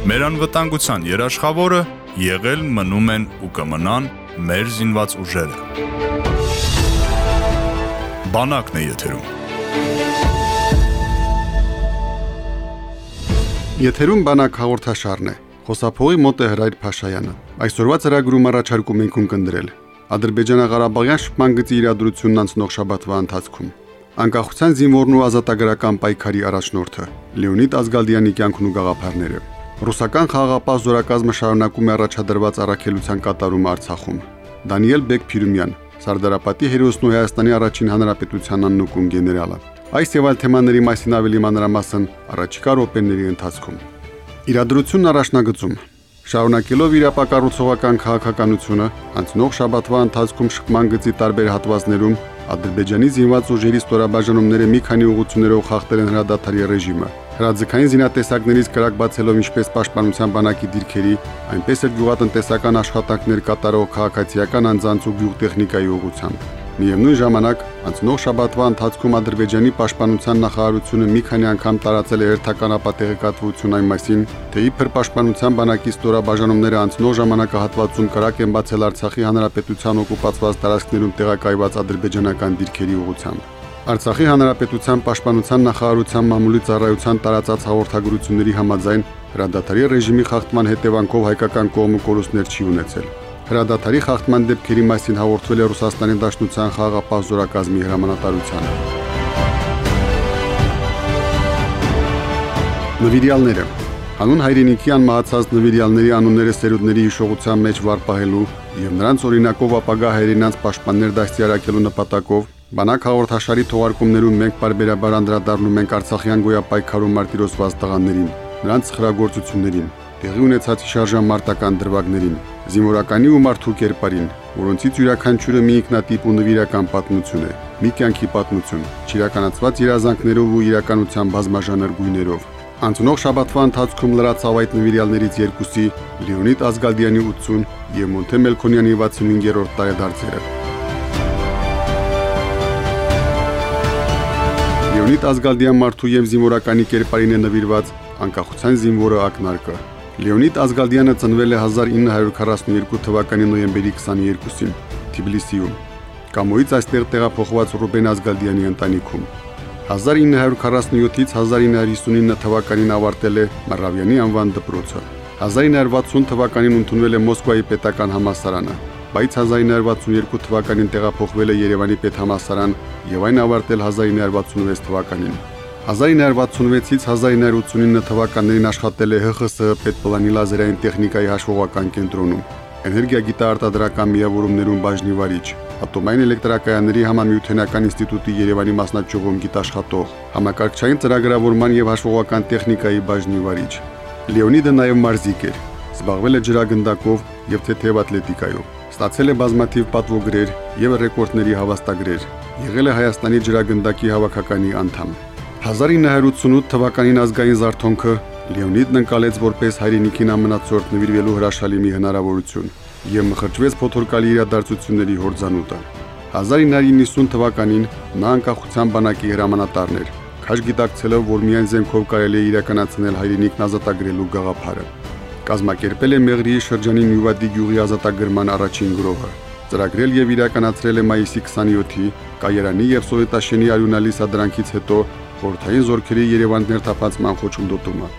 Մեր անվտանգության երաշխավորը եղել մնում են ու կմնան մեր զինված ուժերը։ Բանակն է եթերում։ Եթերում բանակ հաղորդաշարն է։ Խոսափողի մոտ է Հրայր Փաշայանը։ Այսօրվա ծրագրում առաջարկում ենք ունկնդրել Ադրբեջանա-Ղարաբաղյան շփման գծի իրադրությունն անցնող շաբաթվա ընթացքում։ Անկախության զինվորն ու ազատագրական պայքարի առաջնորդը Լեոնիդ Ազգալդյանի կյանքն ու գաղափարները։ Ռուսական խաղաղապահ զորակազմը շարունակում է առաջադրված առաքելության կատարումը Արցախում։ Դանիել Բեկ-Փիրումյան, Սարդարապետի հերոսն ու Հայաստանի առաջին հանրապետության աննկուն գեներալը։ Այս եւ այլ թեմաների մասին ավելի մանրամասն առաջիկա րոպեների ընթացքում։ Իրադրությունն առաջնագծում Շարունակելով իր ապակառուցողական քաղաքականությունը, անցնող շաբաթվա ընթացքում շփման գծի տարբեր հատվածներում Ադրբեջանի զինված ուժերի ստորաբաժանումները մի քանի ուղություններով խախտել են հրադադարի ռեժիմը։ Հրաձգային զինատեսակներից կրակ բացելով ինչպես պաշտպանության բանակի դիրքերի, այնպես էլ գյուղատնտեսական աշխատանքներ կատարող քաղաքացիական անձանց ու գյուղտեխնիկայի ուղղությամբ։ Միևնույն ժամանակ անցնող շաբաթվա ընթացքում Ադրբեջանի պաշտպանության նախարարությունը մի քանի անգամ տարածել է հերթական ապատեղեկատվություն այն մասին, թե իբր պաշտպանության բանակի ստորաբաժանումները անցնող ժամանակահատվածում կրակ են բացել Արցախի հանրապետության օկուպացված տարածքներում տեղակայված ադրբեջանական դիրքերի ուղղությամբ։ Արցախի հանրապետության պաշտպանության նախարարության մամուլի ծառայության տարածած հաղորդագրությունների համաձայն հրադադարի ռեժիմի խախտման հետևանքով հայկական կողմը կորուստներ չի ունեցել։ Հրադադարի խախտման դեպքերի մասին հաղորդվել է Ռուսաստանի Դաշնության խաղաղապահ զորակազմի հրամանատարությանը։ Նվիրյալները. Հանուն հայրենիքի անմահացած նվիրյալների անունները սերունդների հիշողության մեջ վարպահելու եւ նրանց օրինակով ապագա հայրենանց պաշտպաններ դաստիարակելու նպատակով Բանակ հաղորդաշարի թողարկումներում մենք բարբերաբար անդրադառնում ենք Արցախյան գոյապայքարում մարտիրոսված տղաներին, նրանց խրագործություններին, տեղի ունեցած շարժան մարտական դրվագներին, զինվորականի ու մարդու կերպարին, որոնցից յուրաքանչյուրը մի ինքնատիպ ու նվիրական պատմություն է, մի կյանքի պատմություն, ճիրականացված երազանքներով ու իրականության բազմաժանր գույներով։ Անցնող շաբաթվա ընթացքում լրացավ այդ նվիրյալներից երկուսի՝ Լեոնիդ Ազգալդյանի 80 եւ Մոնթե Մելքոնյանի 65-րդ տարեդարձերը։ Լեոնիդ Ազգալդյան մարդու եւ զինվորականի կերպարին է նվիրված անկախության զինվորը ակնարկը Լեոնիդ Ազգալդյանը ծնվել է 1942 թվականի նոյեմբերի 22-ին Թբիլիսիում։ Կամոյից այստեղ տեղափոխված Ռուբեն Ազգալդյանի ընտանիքում։ 1947-ից 1959 թվականին ավարտել է Մարավյանի անվան դպրոցը։ 1960 թվականին ընդունվել է Մոսկվայի պետական համալսարանը, բայց 1962 թվականին տեղափոխվել է Երևանի պետհամալսարան եւ այն ավարտել 1966 թվականին։ 1966-ից 1989 թվականներին աշխատել է ՀԽՍՀ պետպլանի լազերային տեխնիկայի հաշվողական կենտրոնում, էներգիա գիտաարտադրական միավորումներում բաժնի վարիչ, ատոմային էլեկտրակայանների համամիութենական ինստիտուտի Երևանի մասնաճյուղում գիտաշխատող, համակարգչային ծրագրավորման եւ հաշվողական տեխնիկայի բաժնի վարիչ։ Լեոնիդը նաեւ մարզիկ էր, զբաղվել է ջրագնդակով եւ թեթև ատլետիկայով։ Ստացել է բազմաթիվ պատվոգրեր եւ ռեկորդների հավաստագրեր։ Եղել է Հայաստանի ջրագնդակի հավաքականի անդամ։ 1988 թվականին ազգային զարթոնքը Լեոնիդն ընկալեց որպես հայրենիքին ամնացորդ նվիրվելու հրաշալի մի հնարավորություն եւ մխրճվեց փոթորկալի իրադարձությունների հորձանուտը։ 1990 թվականին նա անկախության բանակի հրամանատարն էր, քաշ գիտակցելով, որ միայն զենքով կարելի է իրականացնել հայրենիքն ազատագրելու գաղափարը։ Կազմակերպել է Մեղրիի շրջանի Նյուվադի գյուղի ազատագրման առաջին գրոհը ծրագրել եւ իրականացրել է մայիսի 27-ի Կայարանի եւ Սովետաշենի արյունալի սադրանքից հետո խորթային զորքերի Երևան ներթափանցման խոչընդոտումը։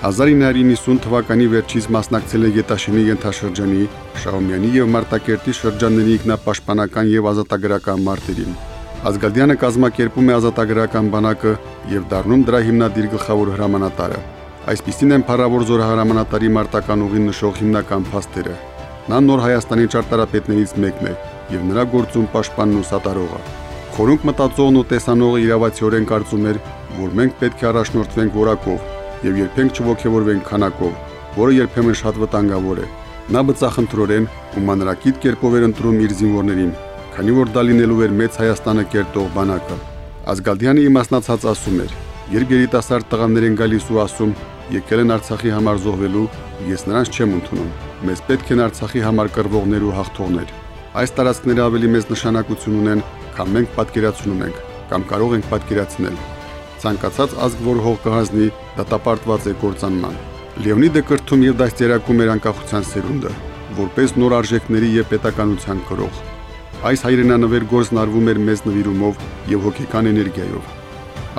1990 թվականի վերջից մասնակցել է Գետաշենի ենթաշրջանի Շահումյանի եւ Մարտակերտի շրջանների ինքնապաշտպանական եւ ազատագրական մարտերին։ Ազգալդյանը կազմակերպում է ազատագրական բանակը եւ դառնում դրա հիմնադիր գլխավոր հրամանատարը։ Այսպիսին են փառավոր զորահրամանատարի մարտական ուղին նշող հիմնական փաստերը։ Նա նոր Հայաստանի ճարտարապետներից մեկն է եւ նրա գործում պաշտպանն ու սատարողը։ Խորունկ մտածողն ու տեսանողը իրավացիորեն կարծում էր, որ մենք պետք է առաջնորդվենք որակով եւ երբենք չողքեվորվենք քանակով, որը երբեմն շատ վտանգավոր է։ Նա բծախնդրորեն ու մանրակիտ կերպով էր ընտրում իր զինվորներին, քանի որ դա լինելու էր մեծ Հայաստանը կերտող բանակը։ Ազգալդյանը իմաստնացած ասում էր. Երբ երիտասարդ տղաներ են գալիս ու ասում, եկել են Արցախի համար զոհվելու, ես նրանց չեմ ընդունում։ Մեզ պետք են Արցախի համար կռվողներ ու հաղթողներ։ Այս տարածքները ավելի մեծ նշանակություն ունեն, քան մենք պատկերացնում ենք կամ կարող ենք պատկերացնել։ Ցանկացած ազգ, որ հող կհանձնի, դատապարտված է կործանման։ Լեոնիդը կրթում եւ դաստիարակում էր անկախության սերունդը, որպես նոր արժեքների եւ պետականության կրող։ Այս հայրենանվեր գործն արվում էր մեծ նվիրումով եւ հոգեկան էներգիայով։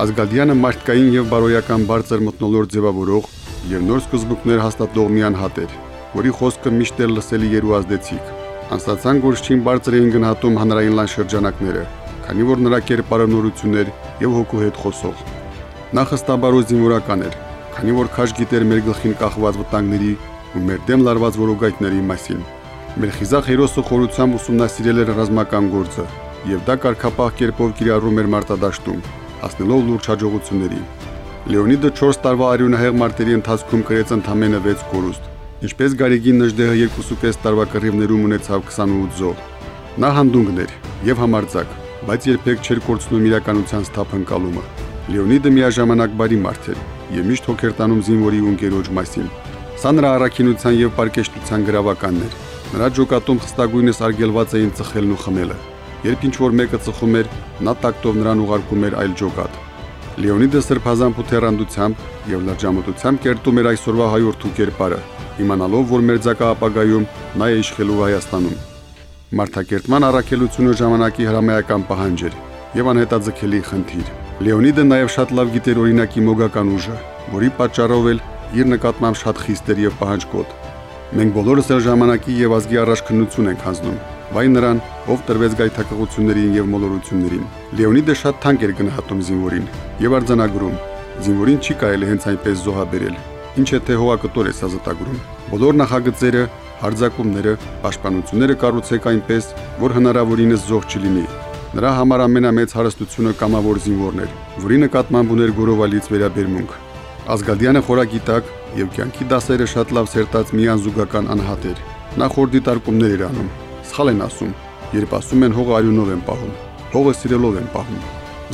Ազգալյանը մարդկային եւ բարոյական բարձր մտնոլորտ ձևավորող եւ նոր սկզբունքներ հաստատող մի անհատ էր, որի խոսքը միշտ էր լսելի եւ ազդեցիկ։ Անստացան գործչին բարձր էին գնահատում հանրային լայն շրջանակները, քանի որ նրա կերպարը նորություններ եւ հոգու հետ խոսող։ Նա խստաբարոյ զինվորական էր, քանի որ քաշ գիտեր մեր գլխին կախված վտանգների ու մեր դեմ լարված որոգայթների մասին։ Մեր խիզախ հերոսը խորությամբ ուսումնասիրել էր ռազմական գործը, եւ դա կարկապահ կերպով կիրառում էր մարտադաշտում, հասնելով լուրջ հաջողությունների։ Լեոնիդը 4 տարվա արյունահեղ մարտերի ընթացքում կրեց ընդամենը 6 կորուստ, ինչպես Գարեգին Նժդեհը 2.5 տարվա կռիվներում ունեցավ 28 զոհ։ Նա հանդունգն էր եւ համարձակ, բայց երբեք չէր կորցնում իրականության սթափընկալումը։ Լեոնիդը միաժամանակ բարի մարդ էր եւ միշտ հոգեր տանում զինվորի ու ընկերոջ մասին։ Սա նրա առաքինության եւ պարկեշտության գրավականն էր։ Նրա ջոկատում խստագույնս արգելված էին ծխելն ու խմելը։ Երբ ինչ որ մեկը ծխում էր, նա տակտով նրան ուղարկում էր այլ ջոկատ։ Լեոնիդը սրբազան փութերանդությամբ եւ լրջամտությամբ կերտում էր այսօրվա հայորդու կերպարը, իմանալով, որ մեր ցակա ապագայում նա է իշխելու Հայաստանում։ Մարտակերտման առաքելությունը ժամանակի հրամայական պահանջ էր եւ անհետաձգելի խնդիր։ Լեոնիդը նաեւ շատ լավ գիտեր օրինակի մոգական ուժը, որի պատճառով էլ իր նկատմամբ շատ խիստ էր եւ պահանջկոտ։ Մենք բոլորս էլ ժամանակի եւ ազգի առաջ քննություն ենք հանձնում, վայ նրան, ով տրվեց գայթակղություններին եւ մոլորություններին։ Լեոնիդը շատ թանկ էր գնահատում զինվորին եւ արձանագրում. զինվորին չի կարելի հենց այնպես զոհաբերել, ինչ է թե հողակտոր է սազտագրում։ Բոլոր նախագծերը, հարձակումները, պաշտպանությունները կառուցեք այնպես, որ հնարավորինս զոհ չլինի։ Նրա համար ամենամեծ հարստությունը կամավոր զինվորն էր, որի նկատմամբ ուներ գորովալից վերաբերմունք։ Ազգալյանը խորագիտակ եւ կյանքի դասերը շատ լավ սերտած մի անզուգական անհատ էր։ Նա խոր դիտարկումներ էր անում, Սխալ են ասում, երբ ասում են հողը արյունով են պահում։ Հողը սիրելով են պահում։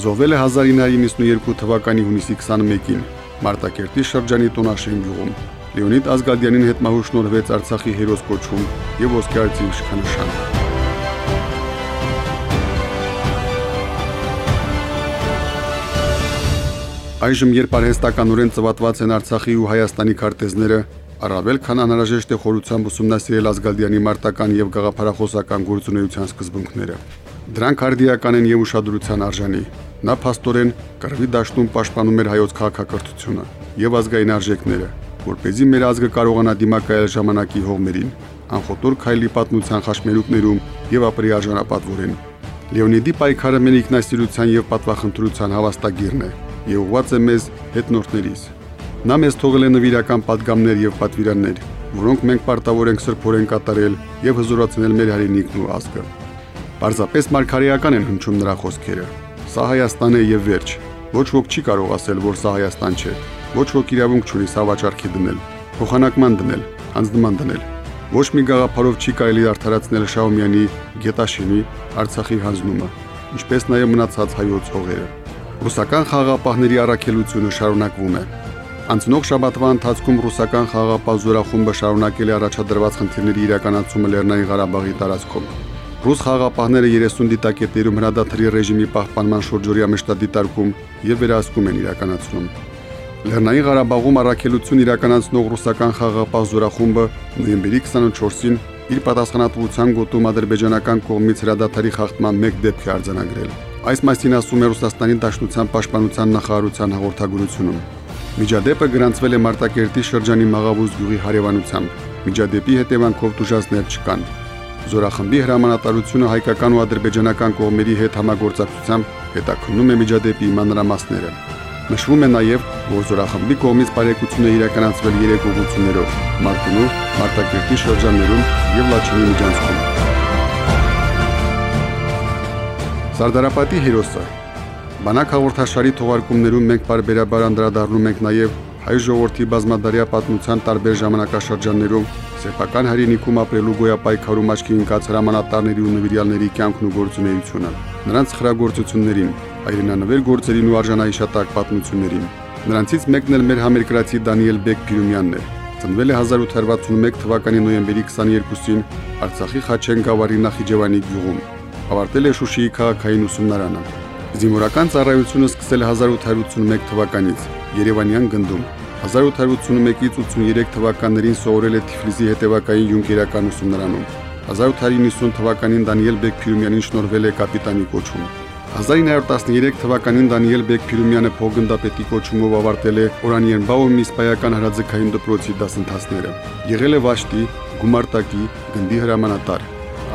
Զոհվել է 1992 թվականի հունիսի 21-ին Մարտակերտի շրջանի Տոնաշեն գյուղում։ Լեոնիդ Ազգադյանին հետ մահու շնորհվեց Արցախի հերոս կոչում եւ ոսկե իշխանության։ Այժմ երբ արհեստականորեն ծվատված են Արցախի ու Հայաստանի քարտեզները, Առավել քան անհրաժեշտ է խորությամբ ուսումնասիրել Ազգալյանի մարտական եւ գաղափարախոսական գործունեության սկզբունքները։ Դրանք արդիական են եւ ուշադրության արժանի։ Նա փաստորեն կռվի դաշտում պաշտպանում էր հայոց քաղաքակրթությունը եւ ազգային արժեքները, որ เป զի մեր ազգը կարողանա դիմակայել ժամանակի հողմերին, անխոտոր քայլի պատմության խաշմերուկներում եւ ապրի արժանապատվորեն։ Լեոնիդի պայքարը մեր ինքնասիրության եւ պատվախնդրության հավաստագիրն է եւ ուղղված է մեզ հետնորդներիս Նա մեզ թողել է նվիրական падգամներ եւ պատվիրաններ, որոնք մենք պարտավոր ենք սրբորեն կատարել եւ հզորացնել մեր հայրենիքն ու ազգը։ Պարզապես մարգարեական են հնչում նրա խոսքերը։ Սա Հայաստան է եւ վերջ։ Ոչ ոք չի կարող ասել, որ սա Հայաստան չէ։ Ոչ ոք իրավունք չունի սա վաճառքի դնել, փոխանակման դնել, հանձնման դնել։ Ոչ մի գաղափարով չի կարելի արդարացնել Շաումյանի Գետաշինի Արցախի հանձնումը, ինչպես նաև մնացած հայոց հողերը։ Ռուսական խաղապահների առաքելությունը շարունակվում է։ Անցնող շաբաթվա ընթացքում ռուսական խաղաղապահ զորախումբը շարունակել է առաջադրված խնդիրների իրականացումը Լեռնային Ղարաբաղի տարածքում։ Ռուս խաղաղապահները 30 դիտակետերում հրադադարի ռեժիմի պահպանման շուրջօրյա մշտադիտարկում եւ վերահսկում են իրականացնում։ Լեռնային Ղարաբաղում առաքելություն իրականացնող ռուսական խաղաղապահ զորախումբը նոյեմբերի 24-ին իր պատասխանատվության գոտում ադրբեջանական կողմից հրադադարի խախտման մեկ դեպք է արձանագրել։ Այս մասին ասում է Ռուսաստանի Դաշնության Պաշտպանության նախարարության հաղորդագրությունում։ Միջադեպը գրանցվել է Մարտակերտի շրջանի Մաղավուզ գյուղի հարևանությամբ։ Միջադեպի հետևանքով դժվարներ չկան։ Զորախմբի հրամանատարությունը հայկական ու ադրբեջանական կողմերի հետ համագործակցությամբ հետաքննում է միջադեպի մանրամասները։ Նշվում է նաև, որ Զորախմբի կողմից բարեկեցություն է իրականացվել երեք ուղություններով՝ Մարտունու, Մարտակերտի շրջաններում եւ Լաչինի միջանցքում։ Սարդարապետի հերոսը Բանակ հաղորդաշարի թողարկումներում մենք բարբերաբար անդրադառնում ենք նաև հայ ժողովրդի բազմադարյա պատմության տարբեր ժամանակաշրջաններում սեփական հայրենիքում ապրելու գոյապայքարում աչքի ընկած հրամանատարների ու նվիրյալների կյանքն ու գործունեությունը, նրանց խրագործություններին, հայրենանվեր գործերին ու արժանահիշատակ պատմություններին։ Նրանցից մեկն էլ մեր համերկրացի Դանիել Բեկ Գյումյանն է։ Ծնվել է 1861 թվականի նոյեմբերի 22-ին Արցախի Խաչեն գավառի Նախիջևանի գյուղում։ Ավարտել է Շուշիի քաղաքային ուսումնարանը։ Զինվորական ծառայությունը սկսել 1881 թվականից Երևանյան գնդում։ 1881-ից 83 թվականներին սովորել է Թիֆլիսի հետևակային յունկերական ուսումնարանում։ 1890 թվականին Դանիել Բեկփյուրումյանին շնորհվել է կապիտանի կոչում։ 1913 թվականին Դանիել Բեկփյուրումյանը փոխգնդապետի կոչումով ավարտել է Օրանիենբաում իսպայական հրաձգային դպրոցի դասընթացները։ Եղել է վաշտի, գումարտակի, գնդի հրամանատար։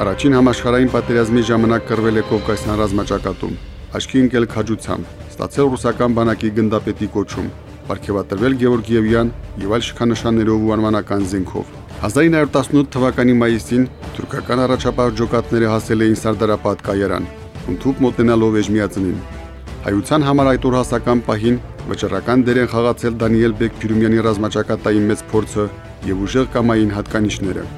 Առաջին համաշխարհային պատերազմի ժամանակ կռվել է Կովկասյան ռազմաճակատում։ Աչքի ընկել քաջությամբ, ստացել ռուսական բանակի գնդապետի կոչում, ապարգևատրվել Գեորգիևյան եւ այլ շքանշաններով ու անվանական զենքով։ 1918 թվականի մայիսին թուրքական առաջապահ ջոկատները հասել էին Սարդարապատ կայարան, ընդཐུպ մոտենալով էջմիածնին։ Հայության համար այդ օր հասական պահին վճռական դեր են խաղացել Դանիել Բեկփյուրումյանի ռազմաճակատային մեծ փորձը եւ ուժեղ կամային հատկանիշները։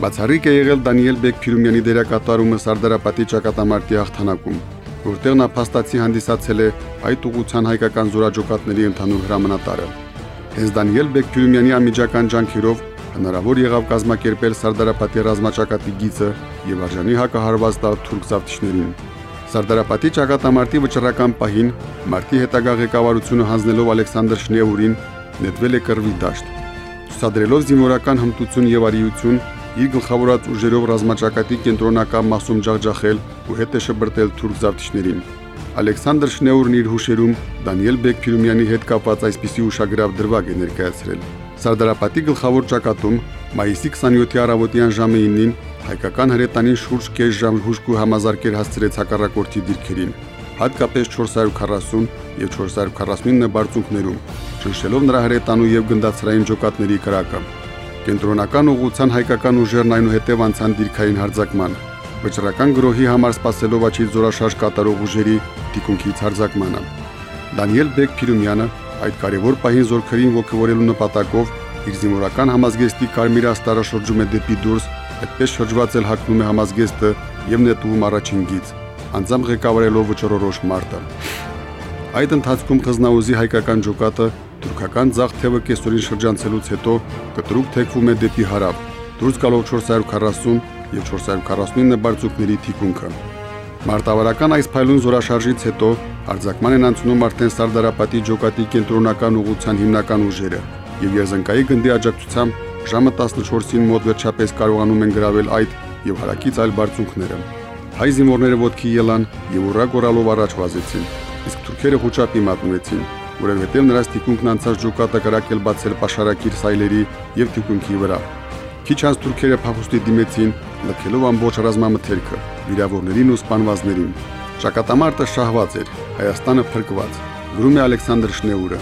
Բացառիկ է եղել Դանիել Բեկփյուրումյանի դերակատարումը Սարդարապետի ճակատամարտի հաղթանակում, որտեղ նա փաստացի հանդիսացել է այդ ուղղության հայկական զորաճոկատների ընդհանուր հրամանատարը։ Հենց Դանիել Բեկփյուրումյանի ամիջական ջանքերով հնարավոր եղավ կազմակերպել Սարդարապետի ռազմաճակատի գիծը եւ արժանի հակահարված տալ թուրք զավթիչներին։ Սարդարապետի ճակատամարտի վճռական պահին մարտի հետագա ղեկավարությունը հանձնելով Ալեքսանդր Շնեուրին նետվել է կռվի դաշտ։ Ցուցադրելով զինվորական հմտություն եւ արիություն, իր գլխավորած ուժերով ռազմաճակատի կենտրոնական մասում ջախջախել ու հետ է շբրտել թուրք զավթիչներին։ Ալեքսանդր Շնեուրն իր հուշերում Դանիել Բեկփյուրումյանի հետ կապված այսպիսի ուշագրավ դրվագ է ներկայացրել։ Սարդարապետի գլխավոր ճակատում մայիսի 27-ի առավոտյան ժամը 9-ին հայկական հրետանին շուրջ կես ժամ հուշկու համազարկեր հասցրեց հակառակորդի դիրքերին, հատկապես 440 եւ 449 բարձունքներում, ճնշելով նրա հրետանու եւ գնդացրային ջոկատների կրակը։ Կենտրոնական ուղղության հայկական ուժերն այնուհետև անցան դիրքային հարձակման։ Վճռական գրոհի համար սпасելով աչի զորաշարժ կատարող ուժերի դիկունքից հարձակմանը։ Դանիել Բեկ Փիրումյանը այդ կարևոր պահին զորքերին ողջորելու նպատակով իր զինվորական համազգեստի կարմիր աստարը շրջում է դեպի դուրս, այդպես շրջված էլ հակնում է համազգեստը եւ նետում առաջին գից, անձամբ ղեկավարելով վճռորոշ մարտը։ Այդ ընթացքում խզնաուզի հայկական ջոկատը թուրքական ցախ թևը կեսօրին շրջանցելուց հետո կտրուկ թեքվում է դեպի հարավ, դուրս գալով 440 եւ 449 բարձուկների թիկունքը։ Մարտավարական այս փայլուն զորաշարժից հետո արձակման են անցնում արդեն Սարդարապետի ջոկատի կենտրոնական ուղղության հիմնական ուժերը եւ Երզնկայի գնդի աջակցությամբ Ժամը 14-ին մոտ վերջապես կարողանում են գravel այդ եւ հարակից այլ բարձունքները։ Հայ զինվորները ոտքի ելան եւ ուռա գորալով առաջ վազեցին, իսկ թուրքերը խոչապի մատնվեցին, որովհետեւ նրանց թիկունքն անցած ջոկատը կրակել բացել պաշարակիր սայլերի եւ թիկունքի վրա։ Քիչ անց թուրքերը փախուստի դիմեցին, լքելով ամբողջ ռազմամթերքը, վիրավորներին ու սպանվածներին։ Ճակատամարտը շահված էր, Հայաստանը փրկված։ Գրում է Ալեքսանդր Շնեուրը։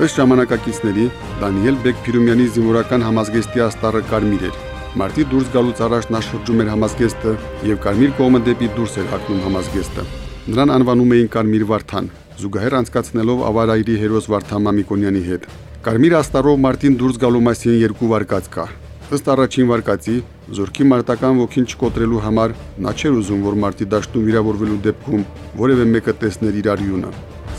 Ըստ ժամանակակիցների Դանիել Բեկփիրումյանի զինվորական համազգեստի աստառը կարմիր էր։ Մարտի դուրս գալուց առաջ նա շրջում էր համազգեստը եւ կարմիր կողմը դեպի դուրս էր հակնում համազգեստը։ Նրան անվանում էին Կարմիր Վարդան, զուգահեռ անցկացնելով ավարայրի հերոս Վարդան Մամիկոնյանի հետ։ Կարմիր աստառով Մարտին դուրս գալու մասին երկու վարկած կա։ Ըստ առաջին վարկածի, զորքի մարտական ոգին չկոտրելու համար նա չէր ուզում, որ Մարտի դաշտում վիրավորվելու դեպքում որևէ մեկը տեսներ իր արյունը։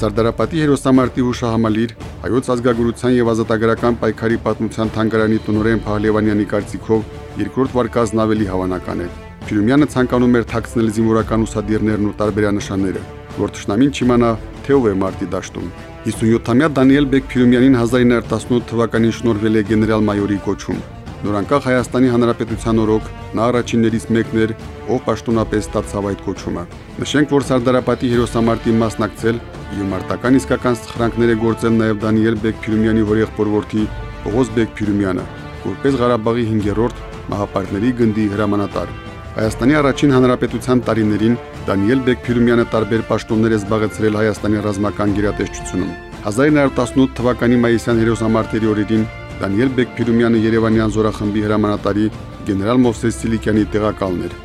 Սարդարապետի հերոսամարտի հուշահամալիր հայոց ազգագրության եւ ազատագրական պայքարի պատմության թանգարանի տնօրեն Փահլևանյանի կարծիքով երկրորդ վարկածն ավելի հավանական է։ Փիրումյանը ցանկանում էր թաքցնել զինվորական ուսադիրներն ու տարբերանշանները, որ ճշնամին չիմանա, թե ով է մարտի դաշտում։ 57-ամյա Դանիել Բեկ Փիրումյանին 1918 թվականին շնորհվել է գեներալ-մայորի կոչում։ Նորանկախ Հայաստանի Հանրապետության օրոք նա առաջիններից մեկն էր, ով պաշտոնապես ստացավ այդ կոչումը։ Նշենք, որ Սարդարապետի հերոսամարտին մասնակցել եւ մարտական իսկական սխրանքներ է գործել նաեւ Դանիել Բեկփյուրումյանի հորեղբոր որդի Պողոս Բեկփյուրումյանը, որպես Ղարաբաղի 5-րդ մահապարտների գնդի հրամանատար։ Հայաստանի առաջին հանրապետության տարիներին Դանիել Բեկփյուրումյանը տարբեր պաշտոններ է զբաղեցրել Հայաստանի ռազմական գերատեսչությունում։ 1918 թվականի մայիսյան հերոսամարտերի օրերին Դանիել Բեկփյուրումյանը Երևանյան զորախմբի հրամանատարի գեներալ Մովսես Սիլիկյանի տեղակալն էր։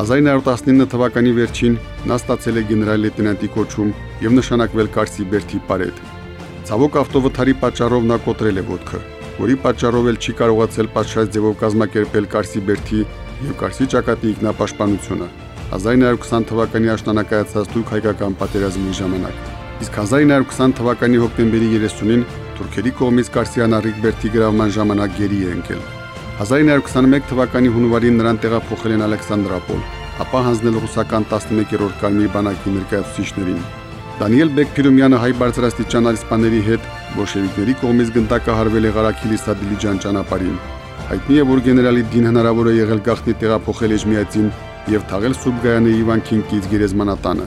1919 թվականի վերջին նա ստացել է գեներալ լեյտենանտի կոչում եւ նշանակվել Կարսի Բերթի պարետ։ Ցավոք ավտովթարի պատճառով նա կոտրել է ոտքը, որի պատճառով էլ չի կարողացել պատշաճ ձևով կազմակերպել Կարսի Բերթի եւ Կարսի ճակատի ինքնապաշտպանությունը 1920 թվականի աշնանակայացած թուրք հայկական պատերազմի ժամանակ։ Իսկ 1920 թվականի հոկտեմբերի 30-ին թուրքերի կողմից Կարսիանարիկ Բերթի գրավման ժամանակ գերի է ընկել։ 1921 թվականի հունվարին նրան տեղափոխել են Ալեքսանդրապոլ, ապա հանձնել ռուսական 11-րդ կարմիր բանակի ներկայացուցիչներին։ Դանիել Բեկփիրումյանը հայ բարձրաստիճան ալիսպաների հետ բոլշևիկների կողմից գնդակահարվել է Ղարաքիլի Սադիլիջան ճանապարհին։ Հայտնի է, որ գեներալի Դին հնարավոր է եղել գախտնի տեղափոխել Էջմիածին եւ թաղել Սուրբ Գայանի Իվան Քինկից գերեզմանատանը։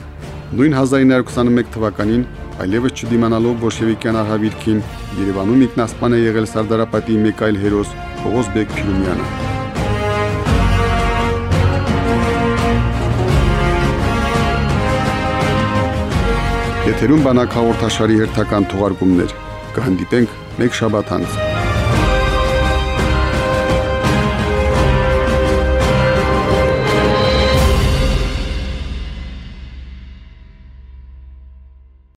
Նույն 1921 թվականին այլևս չդիմանալով բոլշևիկյան արհավիրքին Երևանում ինքնասպան է եղել Սարդարապետի մեկ այլ հերոս Պողոս Բեկփիրումյանը։ Եթերում բանակ հաղորդաշարի հերթական թողարկումներ։ Կհանդիպենք մեկ շաբաթ անց։